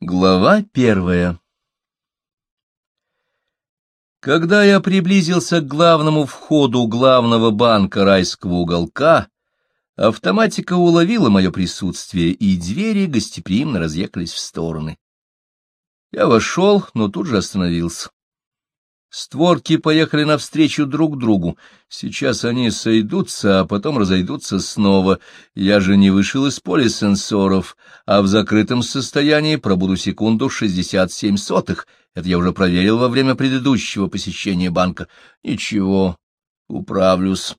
Глава первая Когда я приблизился к главному входу главного банка райского уголка, автоматика уловила мое присутствие, и двери гостеприимно разъехались в стороны. Я вошел, но тут же остановился. Створки поехали навстречу друг другу. Сейчас они сойдутся, а потом разойдутся снова. Я же не вышел из поля сенсоров, а в закрытом состоянии пробуду секунду шестьдесят семь сотых. Это я уже проверил во время предыдущего посещения банка. Ничего, управлюсь.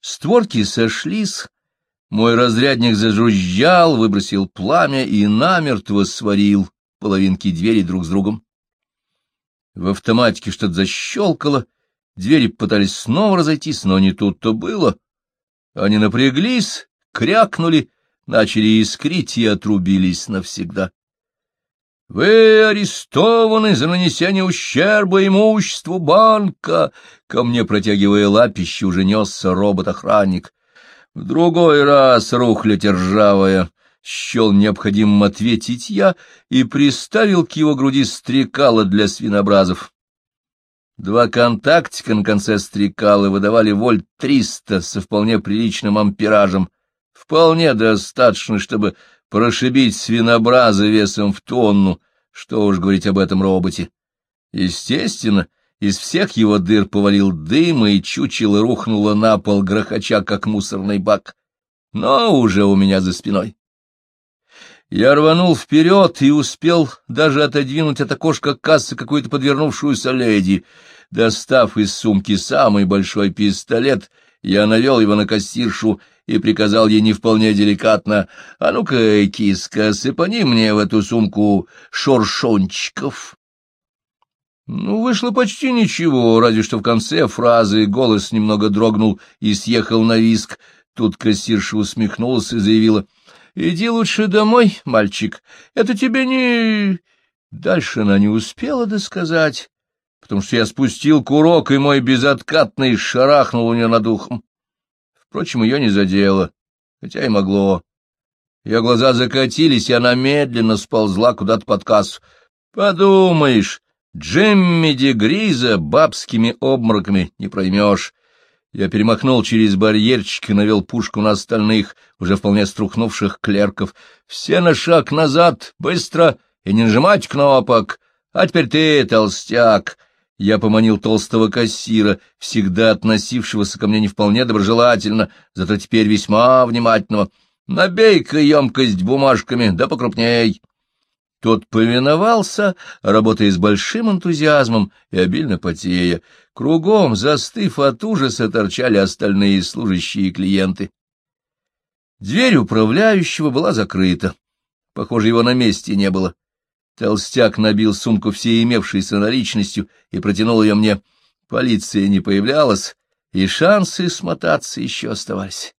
Створки сошлись. Мой разрядник зажужжал, выбросил пламя и намертво сварил половинки двери друг с другом. В автоматике что-то защелкало, двери пытались снова разойтись, но не тут-то было. Они напряглись, крякнули, начали искрить и отрубились навсегда. — Вы арестованы за нанесение ущерба имуществу банка! — ко мне, протягивая лапище, уже несся робот-охранник. — В другой раз рухлядь ржавая! Счел необходимым ответить я и приставил к его груди стрекала для свинобразов. Два контактика на конце стрекала выдавали вольт триста со вполне приличным амперажем, вполне достаточно, чтобы прошибить свинобраза весом в тонну, что уж говорить об этом роботе. Естественно, из всех его дыр повалил дым, и чучело рухнуло на пол, грохоча, как мусорный бак, но уже у меня за спиной. Я рванул вперед и успел даже отодвинуть от окошка кассы какую-то подвернувшуюся леди. Достав из сумки самый большой пистолет, я навел его на кассиршу и приказал ей не вполне деликатно, «А ну-ка, киска, сыпани мне в эту сумку шоршончиков». Ну, вышло почти ничего, разве что в конце фразы голос немного дрогнул и съехал на виск. Тут кассирша усмехнулась и заявила — Иди лучше домой, мальчик, это тебе не... Дальше она не успела досказать, потому что я спустил курок, и мой безоткатный шарахнул у нее над ухом. Впрочем, ее не задело, хотя и могло. Ее глаза закатились, и она медленно сползла куда-то под кассу. Подумаешь, Джемми Дегриза бабскими обмороками не проймешь. Я перемахнул через барьерчик и навел пушку на остальных, уже вполне струхнувших клерков. Все на шаг назад, быстро, и не нажимать кнопок. А теперь ты, толстяк. Я поманил толстого кассира, всегда относившегося ко мне не вполне доброжелательно, зато теперь весьма внимательного. Набей-ка емкость бумажками, да покрупней. Тот повиновался, работая с большим энтузиазмом и обильно потея. Кругом, застыв от ужаса, торчали остальные служащие и клиенты. Дверь управляющего была закрыта. Похоже, его на месте не было. Толстяк набил сумку всей имевшейся наличностью и протянул ее мне. Полиция не появлялась, и шансы смотаться еще оставались.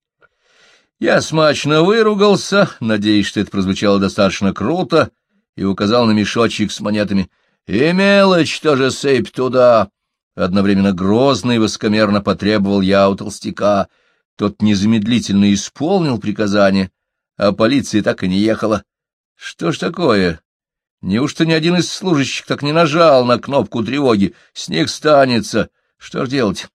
Я смачно выругался, надеясь, что это прозвучало достаточно круто, и указал на мешочек с монетами. «И мелочь тоже сыпь туда!» Одновременно грозно и воскомерно потребовал я у толстяка. Тот незамедлительно исполнил приказание, а полиция так и не ехала. Что ж такое? Неужто ни один из служащих так не нажал на кнопку тревоги? Снег станется. Что ж делать?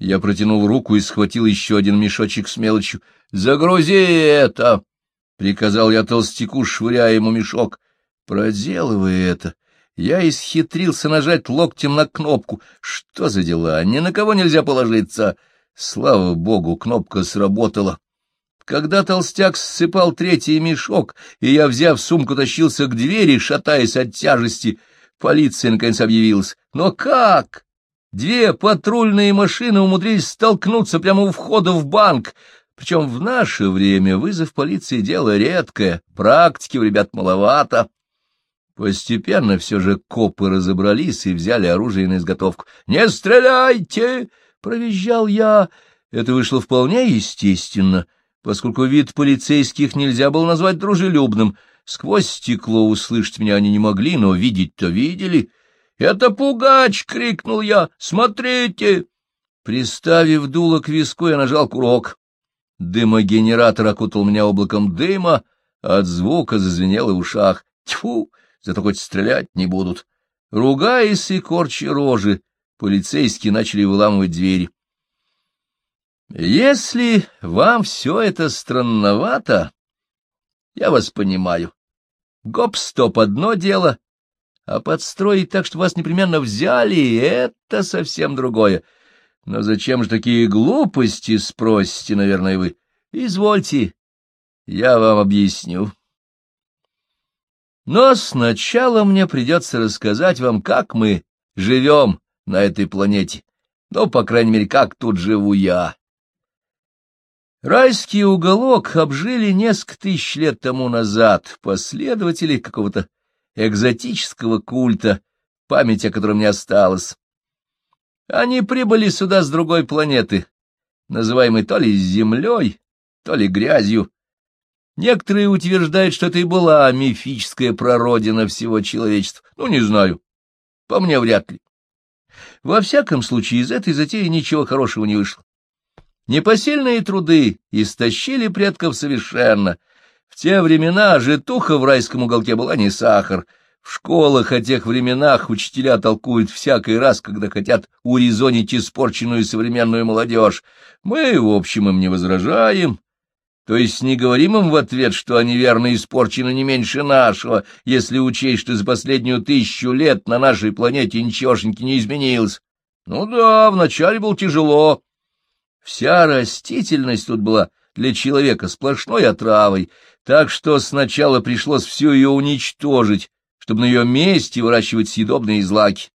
Я протянул руку и схватил еще один мешочек с мелочью. «Загрузи это!» — приказал я толстяку, швыряя ему мешок. Проделывая это, я исхитрился нажать локтем на кнопку. Что за дела? Ни на кого нельзя положиться. Слава богу, кнопка сработала. Когда толстяк ссыпал третий мешок, и я, взяв сумку, тащился к двери, шатаясь от тяжести, полиция наконец объявилась. Но как? Две патрульные машины умудрились столкнуться прямо у входа в банк. Причем в наше время вызов полиции — дело редкое, практики у ребят маловато. Постепенно все же копы разобрались и взяли оружие на изготовку. «Не стреляйте!» — провизжал я. Это вышло вполне естественно, поскольку вид полицейских нельзя было назвать дружелюбным. Сквозь стекло услышать меня они не могли, но видеть-то видели. «Это пугач!» — крикнул я. «Смотрите!» Приставив дуло к виску, я нажал курок. Дымогенератор окутал меня облаком дыма, от звука зазвенело в ушах. Тьфу, зато хоть стрелять не будут. Ругаясь и корчи рожи, полицейские начали выламывать двери. Если вам все это странновато, я вас понимаю. Гоп-стоп — одно дело, а подстроить так, что вас непременно взяли — это совсем другое. Но зачем же такие глупости, спросите, наверное, вы? Извольте, я вам объясню. Но сначала мне придется рассказать вам, как мы живем на этой планете. Ну, по крайней мере, как тут живу я. Райский уголок обжили несколько тысяч лет тому назад последователи какого-то экзотического культа, память о котором не осталась. Они прибыли сюда с другой планеты, называемой то ли землей, то ли грязью. Некоторые утверждают, что это и была мифическая прародина всего человечества. Ну, не знаю. По мне, вряд ли. Во всяком случае, из этой затеи ничего хорошего не вышло. Непосильные труды истощили предков совершенно — в те времена житуха в райском уголке была не сахар. В школах о тех временах учителя толкуют всякий раз, когда хотят урезонить испорченную современную молодежь. Мы, в общем, им не возражаем. То есть не говорим им в ответ, что они верно испорчены не меньше нашего, если учесть, что за последнюю тысячу лет на нашей планете ничегошеньки не изменилось. Ну да, вначале было тяжело. Вся растительность тут была для человека сплошной отравой, так что сначала пришлось всю ее уничтожить, чтобы на ее месте выращивать съедобные злаки.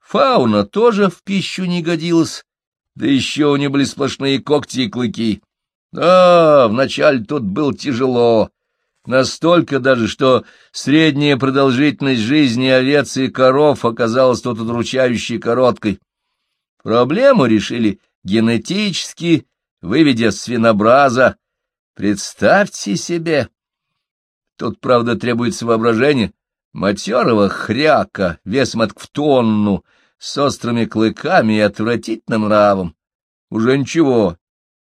Фауна тоже в пищу не годилась, да еще у нее были сплошные когти и клыки. Да, вначале тут было тяжело, настолько даже, что средняя продолжительность жизни овец и коров оказалась тут удручающей короткой. Проблему решили генетически, выведя свинобраза, Представьте себе! Тут, правда, требуется воображение. Матерого хряка, весом от в тонну, с острыми клыками и отвратительным нравом. Уже ничего.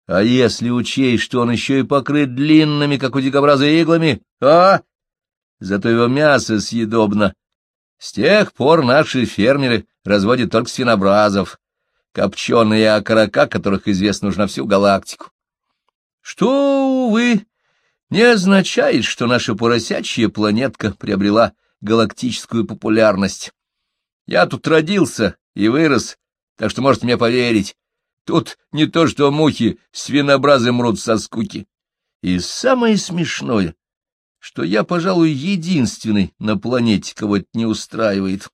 А если учесть, что он еще и покрыт длинными, как у дикобраза, иглами, а? Зато его мясо съедобно. С тех пор наши фермеры разводят только свинобразов, копченые окорока, которых известно уж на всю галактику. Что, увы, не означает, что наша поросячья планетка приобрела галактическую популярность. Я тут родился и вырос, так что можете мне поверить. Тут не то что мухи, свинобразы мрут со скуки. И самое смешное, что я, пожалуй, единственный на планете, кого это не устраивает.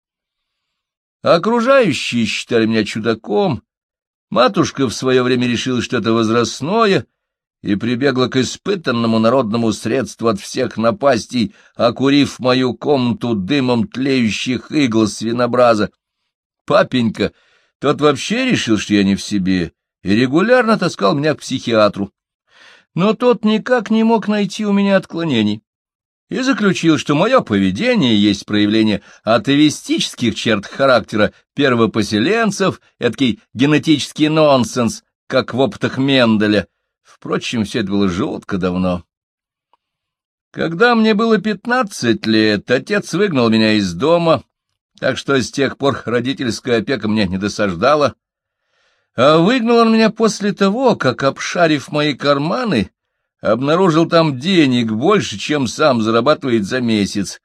Окружающие считали меня чудаком. Матушка в свое время решила, что это возрастное — и прибегла к испытанному народному средству от всех напастей, окурив мою комнату дымом тлеющих игл свинобраза. Папенька, тот вообще решил, что я не в себе, и регулярно таскал меня к психиатру. Но тот никак не мог найти у меня отклонений и заключил, что мое поведение есть проявление атеистических черт характера первопоселенцев, эдакий генетический нонсенс, как в опытах Менделя — Впрочем, все это было жутко давно. Когда мне было пятнадцать лет, отец выгнал меня из дома, так что с тех пор родительская опека мне не досаждала. А выгнал он меня после того, как, обшарив мои карманы, обнаружил там денег больше, чем сам зарабатывает за месяц.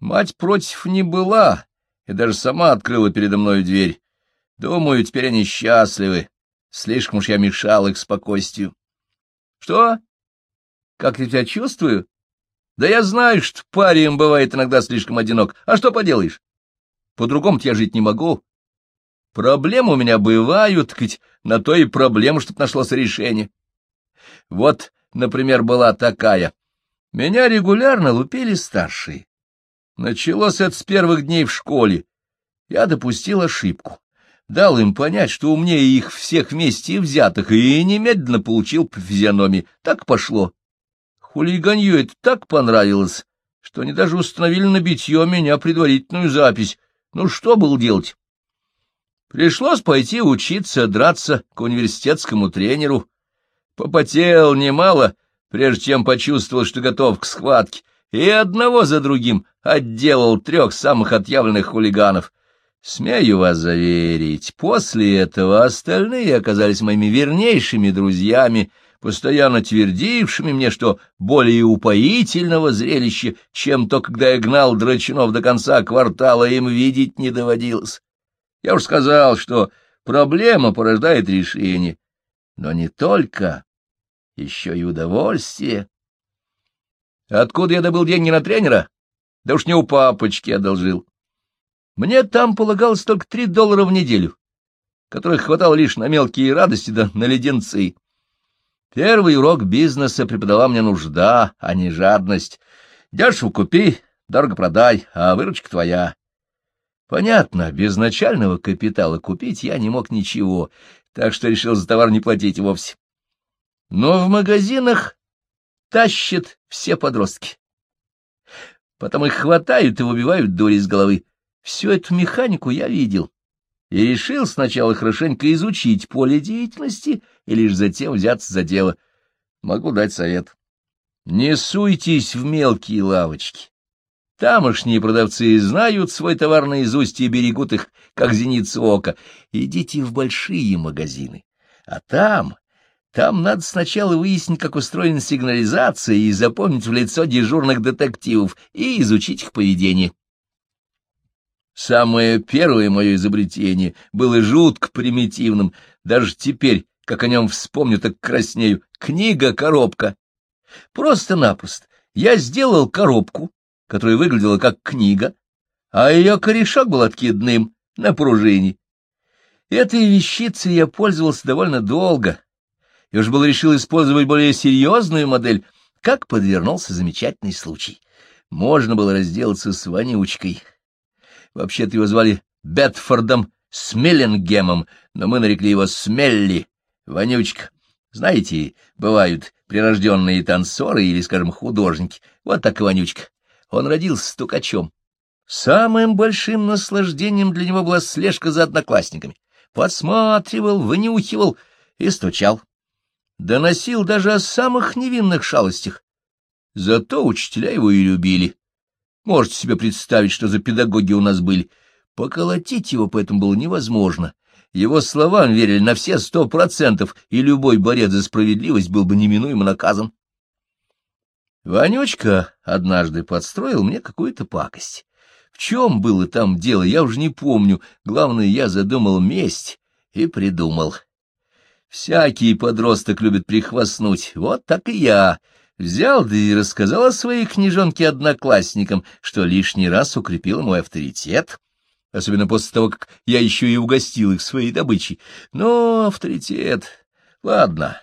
Мать против не была и даже сама открыла передо мной дверь. Думаю, теперь они счастливы. Слишком уж я мешал их спокойствию. Что? Как я тебя чувствую? Да я знаю, что парень бывает иногда слишком одинок. А что поделаешь? По-другому я жить не могу. Проблемы у меня бывают, ведь на то и проблема, чтоб нашлось решение. Вот, например, была такая. Меня регулярно лупили старшие. Началось это с первых дней в школе. Я допустил ошибку дал им понять, что умнее их всех вместе взятых, и немедленно получил по физиономии. Так пошло. Хулиганью это так понравилось, что они даже установили на битье меня предварительную запись. Ну, что было делать? Пришлось пойти учиться драться к университетскому тренеру. Попотел немало, прежде чем почувствовал, что готов к схватке. и одного за другим отделал трех самых отъявленных хулиганов. Смею вас заверить, после этого остальные оказались моими вернейшими друзьями, постоянно твердившими мне, что более упоительного зрелища, чем то, когда я гнал драчунов до конца квартала, им видеть не доводилось. Я уж сказал, что проблема порождает решение, но не только, еще и удовольствие. Откуда я добыл деньги на тренера? Да уж не у папочки одолжил. Мне там полагалось только три доллара в неделю, которых хватало лишь на мелкие радости да на леденцы. Первый урок бизнеса преподала мне нужда, а не жадность. Дешево купи, дорого продай, а выручка твоя. Понятно, без начального капитала купить я не мог ничего, так что решил за товар не платить вовсе. Но в магазинах тащат все подростки. Потом их хватают и выбивают дури из головы. Всю эту механику я видел и решил сначала хорошенько изучить поле деятельности и лишь затем взяться за дело. Могу дать совет. Не суйтесь в мелкие лавочки. Тамошние продавцы знают свой товар наизусть и берегут их, как зеницу ока. Идите в большие магазины, а там там надо сначала выяснить, как устроена сигнализация, и запомнить в лицо дежурных детективов, и изучить их поведение. Самое первое мое изобретение было жутко примитивным. Даже теперь, как о нем вспомню, так краснею. Книга-коробка. Просто-напросто. Я сделал коробку, которая выглядела как книга, а ее корешок был откидным, на пружине. Этой вещицей я пользовался довольно долго, и уж был решил использовать более серьезную модель, как подвернулся замечательный случай. Можно было разделаться с вонючкой. Вообще-то его звали Бетфордом Смеллингемом, но мы нарекли его Смелли, вонючка. Знаете, бывают прирожденные танцоры или, скажем, художники. Вот так и вонючка. Он родился стукачом. Самым большим наслаждением для него была слежка за одноклассниками. Подсматривал, вынюхивал и стучал доносил даже о самых невинных шалостях. Зато учителя его и любили. Можете себе представить, что за педагоги у нас были. Поколотить его поэтому было невозможно. Его словам верили на все сто процентов, и любой борец за справедливость был бы неминуемо наказан. Ванючка однажды подстроил мне какую-то пакость. В чем было там дело, я уже не помню. Главное, я задумал месть и придумал. Всякий подросток любит прихвастнуть, вот так и я. Взял да и рассказал о своей книжонке одноклассникам, что лишний раз укрепил мой авторитет, особенно после того, как я еще и угостил их своей добычей. Но авторитет... Ладно,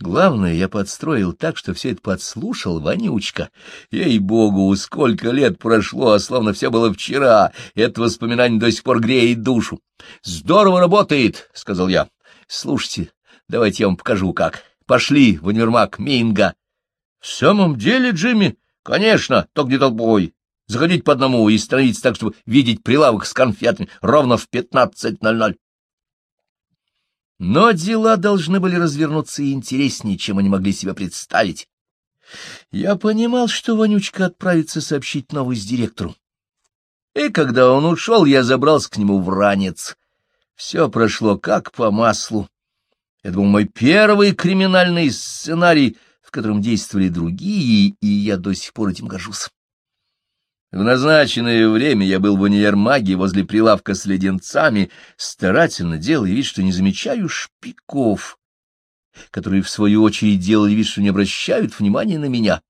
главное, я подстроил так, что все это подслушал Ванючка. Ей-богу, сколько лет прошло, а словно все было вчера. Это воспоминание до сих пор греет душу. — Здорово работает, — сказал я. — Слушайте, Давайте я вам покажу, как. Пошли в универмаг Минга. — В самом деле, Джимми? Конечно, только не толпой. Заходить по одному и становиться так, чтобы видеть прилавок с конфетами ровно в пятнадцать ноль ноль. Но дела должны были развернуться интереснее, чем они могли себе представить. Я понимал, что Вонючка отправится сообщить новость директору. И когда он ушел, я забрался к нему в ранец. Все прошло как по маслу. Это был мой первый криминальный сценарий, в котором действовали другие, и я до сих пор этим горжусь. В назначенное время я был в универмаге возле прилавка с леденцами, старательно делая вид, что не замечаю шпиков, которые, в свою очередь, делали вид, что не обращают внимания на меня.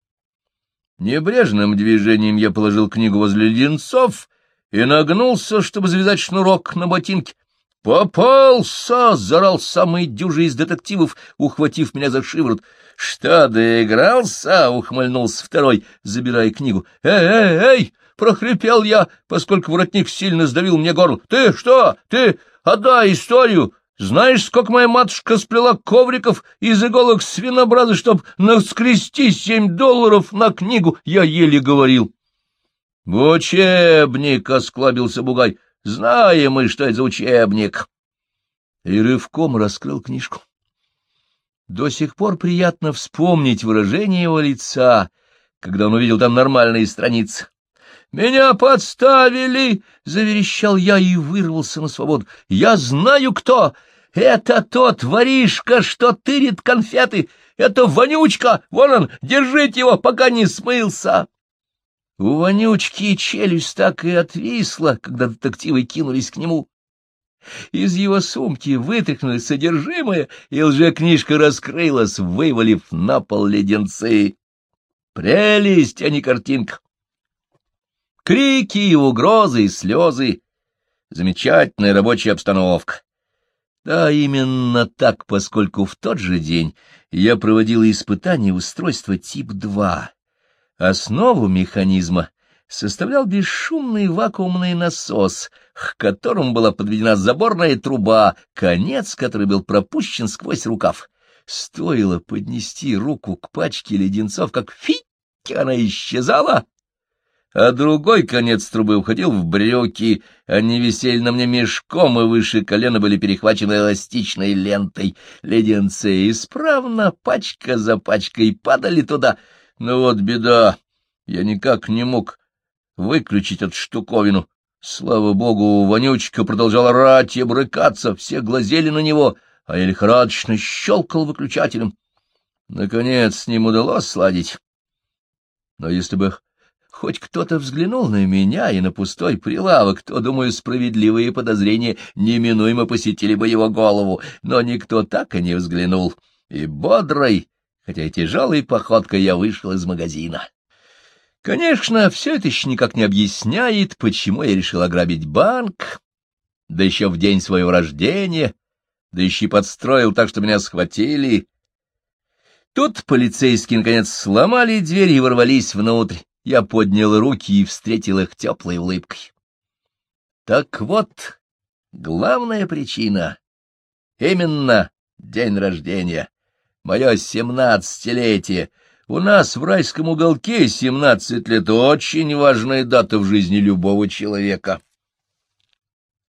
Небрежным движением я положил книгу возле леденцов и нагнулся, чтобы завязать шнурок на ботинке. «Попался!» — зарал самый дюжий из детективов, ухватив меня за шиворот. «Что, доигрался?» — ухмыльнулся второй, забирая книгу. «Эй, эй, эй!» — прохрипел я, поскольку воротник сильно сдавил мне горло. «Ты что? Ты? Отдай историю! Знаешь, сколько моя матушка сплела ковриков из иголок свинобраза, чтоб наскрести семь долларов на книгу?» Я еле говорил. «В учебник!» — осклабился Бугай. Знаем мы, что это за учебник. И рывком раскрыл книжку. До сих пор приятно вспомнить выражение его лица, когда он увидел там нормальные страницы. «Меня подставили!» — заверещал я и вырвался на свободу. «Я знаю, кто! Это тот воришка, что тырит конфеты! Это Вонючка! Вон он! Держите его, пока не смылся!» У Вонючки челюсть так и отвисла, когда детективы кинулись к нему. Из его сумки вытряхнули содержимое, и лжекнижка раскрылась, вывалив на пол леденцы. Прелесть, а не картинка. Крики, угрозы и слезы. Замечательная рабочая обстановка. Да, именно так, поскольку в тот же день я проводила испытание устройства тип-2. Основу механизма составлял бесшумный вакуумный насос, к которому была подведена заборная труба, конец которой был пропущен сквозь рукав. Стоило поднести руку к пачке леденцов, как фи, она исчезала, а другой конец трубы уходил в брюки, они висели на мне мешком, и выше колена были перехвачены эластичной лентой. Леденцы исправно, пачка за пачкой, падали туда. Но вот беда, я никак не мог выключить эту штуковину. Слава богу, вонючка продолжал орать и брыкаться, все глазели на него, а я лихорадочно щелкал выключателем. Наконец с ним удалось сладить. Но если бы хоть кто-то взглянул на меня и на пустой прилавок, то, думаю, справедливые подозрения неминуемо посетили бы его голову, но никто так и не взглянул, и бодрой, хотя и тяжелой походкой я вышел из магазина. Конечно, все это еще никак не объясняет, почему я решил ограбить банк, да еще в день своего рождения, да еще и подстроил так, что меня схватили. Тут полицейские, наконец, сломали дверь и ворвались внутрь. Я поднял руки и встретил их теплой улыбкой. Так вот, главная причина — именно день рождения, мое семнадцатилетие — у нас в райском уголке семнадцать лет — очень важная дата в жизни любого человека.